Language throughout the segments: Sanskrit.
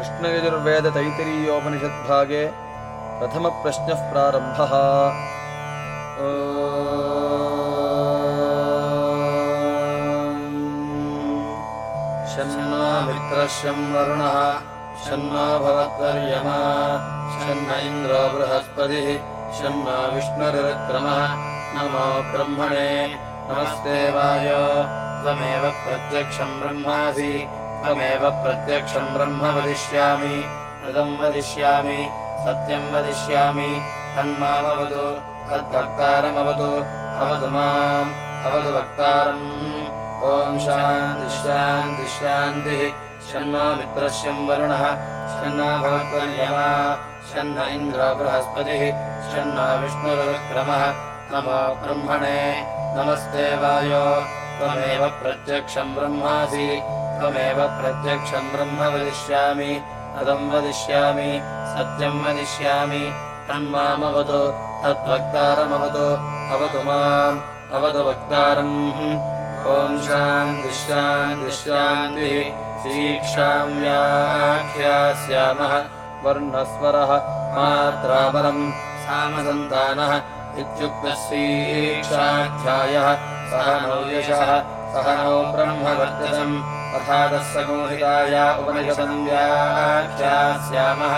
कृष्णयजुर्वेदतैतरीयोपनिषद्भागे प्रथमप्रश्नः प्रारम्भः। शन्नो मित्रशं वरुणः शन्नो भवत्वर्यमा शन्न इन्द्रो बृहस्पतिः शन्नो विष्णुरुक्रमः नमो ब्रह्मणे नमस्ते वाय त्वमेव प्रत्यक्षम् ब्रह्मासि त्वमेव प्रत्यक्षम् ब्रह्म वदिष्यामि ऋतम् वदिष्यामि सत्यम् वदिष्यामि तन्मामवतु तद्भक्तारमवतु अवतु माम् अवतु वक्तारम्। ॐ शान्तिशान्तिशान्तिः शन्नो मित्रस्यम् वरुणः शन्नो भवत्वर्यमा शन्न इन्द्रो बृहस्पतिः शन्नो विष्णुरुक्रमः नमो ब्रह्मणे नमस्ते वायो। त्वमेव प्रत्यक्षम् ब्रह्मासि त्वमेव प्रत्यक्षम् ब्रह्म वदिष्यामि अदम् वदिष्यामि सत्यम् वदिष्यामि। तन्मामवतु तद्वक्तारमवतु अवतु माम् अवतु वक्तारम्। ॐ शान्तिशान्तिशान्तिः श्रीक्षाम् व्याख्यास्यामः। वर्णस्वरः मात्राबलम् सामसन्तानः इत्युक्तः श्रीक्षाध्यायः। सह नौ यशः सह नौ ब्रह्मवर्चसम् अथातः सगोहिताया उपनिषदम् व्याख्यास्यामः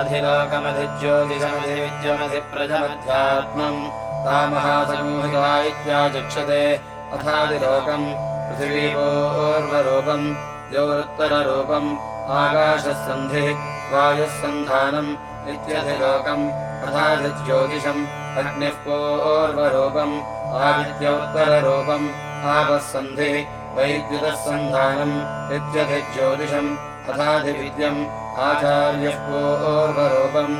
अधिलोकमधिज्योतिषमधिविद्यमधिप्रजमध्यात्मम् तामहासमूहिका इत्याचक्षते अथादिलोकम् पृथिवीपूर्वरूपम् द्यौरुत्तररूपम् आकाशः सन्धिः वायुः सन्धानम् इत्यधिलोकम् अथादिज्योतिषम् अग्निः पूर्वरूपम् आदित्यौत्तररूपम् आपः सन्धिः वैद्युतः सन्धानम् इत्यधिज्योतिषम् अथाधिविद्यम् आचार्यः पूर्वरूपम्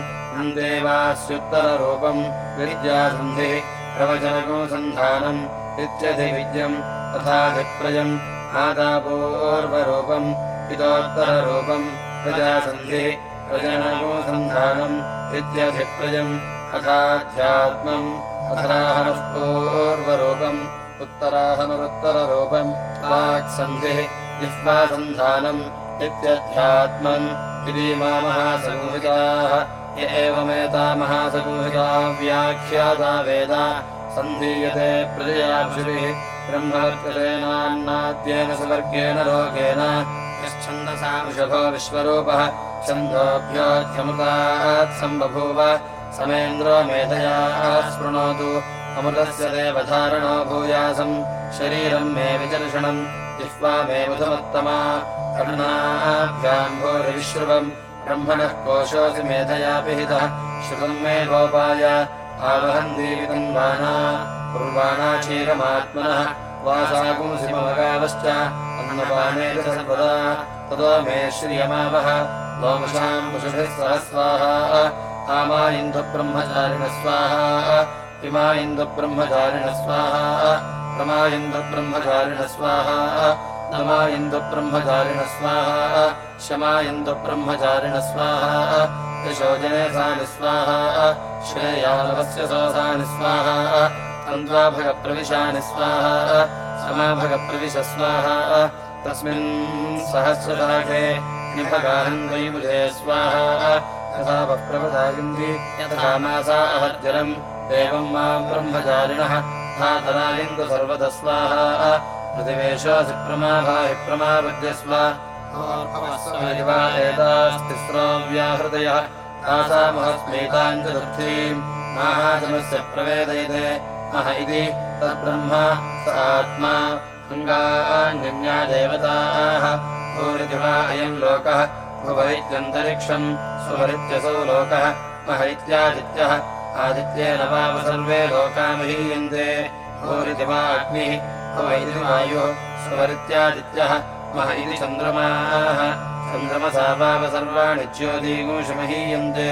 देवास्युत्तररूपम् विद्यासन्धिः प्रवचनकोसन्धानम् इत्यधिविद्यम् तथाधिप्रजम् आदापूर्वरूपम् इतोत्तररूपम् प्रजासन्धिः प्रजनकोसन्धानम् इत्यधिप्रजम् अथाध्यात्मम् अथराहनः पूर्वरूपम् उत्तराहनुरुत्तररूपम् वाक्सन्धिः जिह्वासन्धानम् इत्यध्यात्मम् इति मामहासमूहिताः य एवमेता महासमूहिता व्याख्याता वेदा सन्धीयते प्रजयाभिः ब्रह्मवर्चतेनान्नाद्येन सुवर्गेण लोकेन यच्छन्दसा वृषभो विश्वरूपः। छन्दोभ्योऽध्यमृतात् सम्बभूव। समेन्द्रो मेधया स्पृणोतु अमृतस्य देवधारणो भूयासम्। शरीरम् मे विचर्षणम्। जिह्वा मे करुणाभ्याम् भूरिविश्रुवम् ब्रह्मणः कोशोऽसि मेधया पिहितः श्रुतम् मे गोपाय आवहम् दीवितन्वाना कुर्वाणा क्षीरमात्मनः। वासाकुंसिमवगावश्च अन्नपाने च सर्वदा। ततो मे श्रियमावह लोमशाम् पशुभिः सह स्वाहा आमा इन्दुब्रह्मचारिणः स्वाहा इमा इन्दुब्रह्मचारिणः स्वाहा रमा इन्दुब्रह्मचारिणः स्वाहा नमा इन्दुब्रह्मचारिणः स्वाहा शमा इन्दुब्रह्मचारिणः स्वाहा यशोजने सानि स्वाहा श्रेयालवस्य सोऽसानि स्वाहा तन्द्वाभगप्रविशानि स्वाहा समाभगप्रविश स्वाहा तस्मिन् सहस्रशाखे निभगाहम् द्वैमुजे स्वाहा। तथा वप्रवदायन्ति यथा मासा अहज्जलम् एवम् माम् ब्रह्मचारिणः धातरायन्तु सर्वतः स्वाहा प्रतिवेशोऽसि प्रमाभाहि प्रमापद्यस्व एतास्तिस्रो व्याहृदयः तासामहस्मेताम् चतुर्थीम् माहाजनस्य प्रवेदयते मह इति तद्ब्रह्म स आत्मा अङ्गान्यन्या देवताः भूरिति वा अयम् लोकः भुवैत्यन्तरिक्षम् सुवरित्यसौ लोकः मह इत्यादित्यः आदित्येन वाव सर्वे लोका महीयन्ते भूरिति वा अग्निः भुव इति वायुः सुवरित्यादित्यः मह इति चन्द्रमाः। चन्द्रमसा वाव सर्वाणि ज्योतिगुंशमहीयन्ते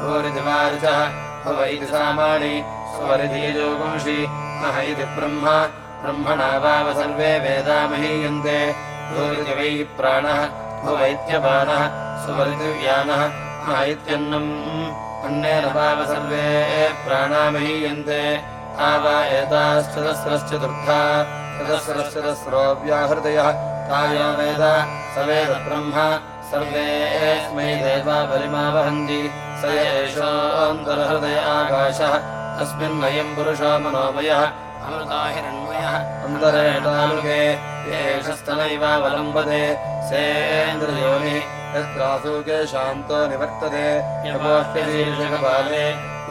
भूरिति वा ऋचः भुव इति सामानि स्वरिति यजोगुंषि मह इति ब्रह्म। ब्रह्मणा वाव सर्वे वेदामहीयन्ते। भूरिति वै प्राणः भुव इत्यपानः मह इत्यन्नम् अन्नेन वाव सर्वे प्राणामहीयन्ते। आवा चतस्रश्चतस्रो व्याहृदयः तायो वेद स वेद ब्रह्म। सर्वेऽस्मै देवा बलिमा वहन्ति स एषोऽन्तर्हृदय आकाशः। तस्मिन्नयम् पुरुषो मनोमयः अमृता हिरण्मयः अन्तरेणालुके एषस्तनैवावलम्बते सेन्द्रयोनिः यत्रासूके शान्तो निवर्तते।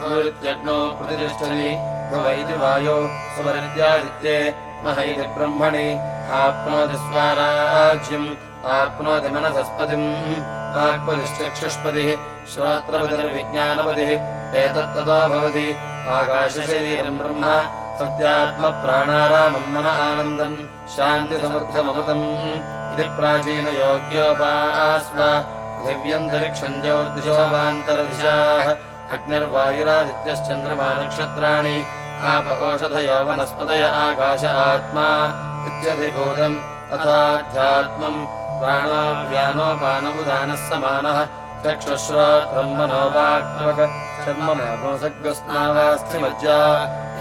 भूरित्यग्नौ प्रतिष्ठति। भव इति वायो सुवरित्यादित्ये मह इति ब्रह्मणि। आप्नोति स्वाराज्यम् आप्नोति मनसस्पतिम् आत्मनिश्चक्षुष्पतिः श्रोत्रपतिर्विज्ञानपतिः। एतत्तदा भवति। आकाशशरीरम् ब्रह्म सत्यात्मप्राणारामम् मन आनन्दम् शान्तिसमर्थममृतम्। इति प्राचीनयोग्योपास्व दिव्यन्तरिक्षम् ज्योतिषोवान्तरदिशाः अग्निर्वायुरादित्यश्चन्द्रमा नक्षत्राणि आपकोषधयो वनस्पतय आकाश आत्मा इत्यधिभूतम् तथाध्यात्मम्। प्राणाव्यानोपानमुदानः समानः चक्षुश्रोत्रम् मनोवाक्मक चर्ममागोसग्स्नावास्थिमज्जा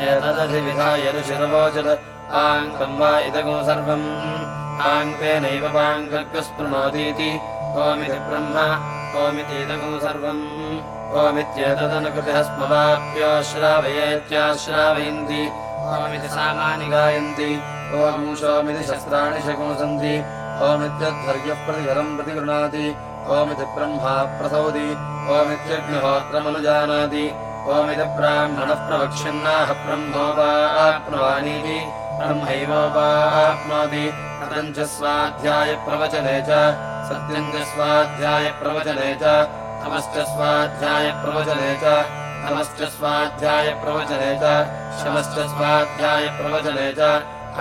एतदधिविधाय ऋषिरवोचत्। आङ्कम् वा इदगो सर्वम्। आङ्केनैव पाङ्कर्गस्पृणोतीति ओमिति ब्रह्म ओमितीदगो सर्वम्। ओमित्येतदनुकृतिः स्मवाप्योश्रावयेत्याश्रावयन्ति ओमिति सामानि गायन्ति। ॐ सोमिति शस्त्राणि शकुंसन्ति। ओमित्यध्वर्यः प्रतिहरम् प्रतिगृह्णाति। ओमिति ब्रह्मा प्रसौति। ओमित्यग्निहोत्रमनुजानाति ओमिति ब्राह्मणः प्रवक्ष्यन्नाह ब्रह्मोपाप्नुवानीति ब्रह्मैवोपाप्नोति कथम् च स्वाध्यायप्रवचने च सत्यम् च स्वाध्यायप्रवचने च तमश्च स्वाध्यायप्रवचने च नमश्च स्वाध्यायप्रवचने च शमश्च स्वाध्यायप्रवचने च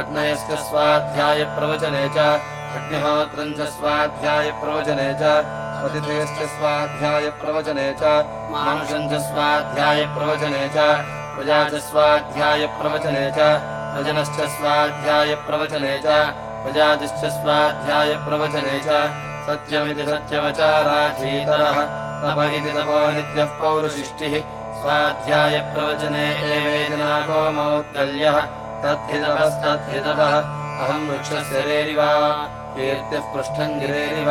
अग्नयश्च स्वाध्यायप्रवचने च अग्निहोत्रम् च स्वाध्यायप्रवचने च पतिथेश्च स्वाध्यायप्रवचने च मानुषम् च स्वाध्यायप्रवचने च प्रजा च स्वाध्यायप्रवचने च प्रजनश्च स्वाध्यायप्रवचने च प्रजातिश्च स्वाध्यायप्रवचने च सत्यमिति सत्यवचाराधीतरः तप इति तपो नित्यः पौरुशिष्टिः स्वाध्यायप्रवचने एवेदिनाको मौद्गल्यः तद्धितपस्तद्धितपः अहम् वृक्षस्य रेरिव कीर्तिः पृष्ठम् गिरेरिव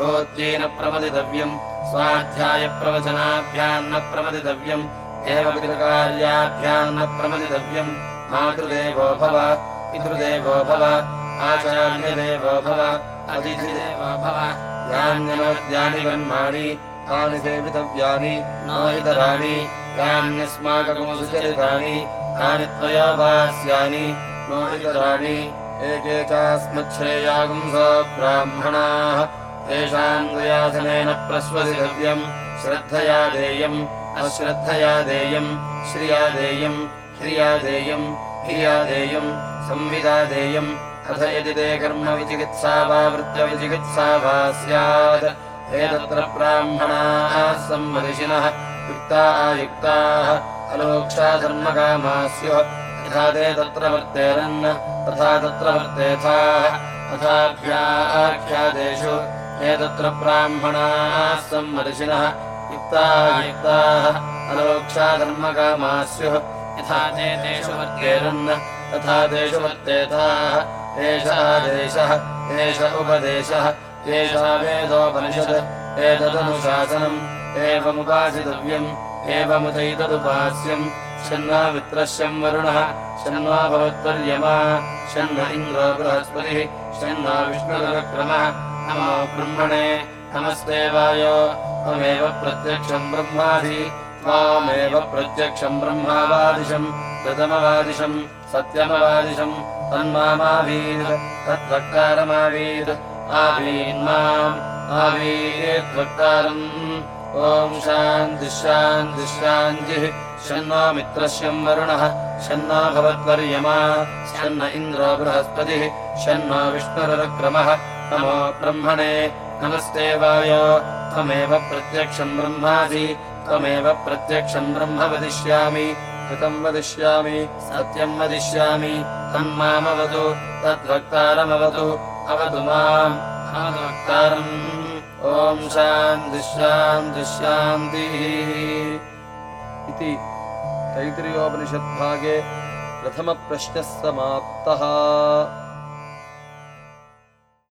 भोत्येन प्रमदितव्यम् स्वाध्यायप्रवचनाभ्यान्न प्रमदितव्यम् एवं प्रमदितव्यम् मातृदेवो भव पितृदेवो भव आचार्यदेवो भव अतिथिदेवो भव। यान्यनोद्यानि कर्माणि तानि सेवितव्यानि न इतराणि यान्यस्माकमुसुचरितानि तानि त्वया वास्यानि नो इतराणि एके चास्मच्छ्रेयागुंसो ब्राह्मणाः तेषाम् दयासनेन प्रस्वसितव्यम्। श्रद्धया देयम् अश्रद्धया देयम् श्रिया देयम् ह्रिया देयम् धिया देयम् संविदा देयम्। अथ यदि ते कर्मविचिकित्सा वा वृत्तविचिकित्सा वा स्यात्। एतत्र ब्राह्मणाः सम्मदिशिनः युक्ता आयुक्ताः अलोक्षाधर्मकामाः स्युः यथा ते तत्र वर्तेरन् तथा तत्र वर्तेथाः। तथाभ्याख्यादेषु एतत्र ब्राह्मणाः सम्मर्शिनः युक्ताः अलोक्षाधर्मकामाः स्युः यथा ते तेषु वर्तेरन् तथा तेषु वर्तेथाः एष आदेशः एष उपदेशः एषा वेदोपनिषत् एतदनुशासनम् एवमुपासितव्यम् एवमुदैतदुपास्यम् शन्ना वित्रश्यम् वरुणः शन्वा भवत्पर्यमा शन्न इन्द्रो बृहस्पतिः शन्ना विष्णुरक्रमः नमो ब्रह्मणे नमस्तेवायो। त्वमेव प्रत्यक्षम् ब्रह्माधि त्वामेव प्रत्यक्षम् ब्रह्मावादिशम् प्रथमवादिशम् सत्यमवादिशम् तन्मामावीत् तद्वक्तारमावीत् आवीन्माम् आवीद्वक्तारम् ॐ शान्तिशान्तिशान्तिः शन्नो मित्रस्यम् वरुणः। भवत्वर्यमा शन्न इन्द्रो बृहस्पतिः। शन्नो विष्णुरक्रमः नमो ब्रह्मणे नमस्ते वाय। त्वमेव प्रत्यक्षम् ब्रह्मासि त्वमेव प्रत्यक्षम् ब्रह्म वदिष्यामि। कृतम् वदिष्यामि? सत्यम् वदिष्यामि। तन्मामवतु तद्वक्तारमवतु अवतु माम्। अवद्वक्तारम् ॐ शान्तिः शान्तिः शान्तिः। इति तैत्तिरीयोपनिषद्भागे प्रथमप्रश्नः समाप्तः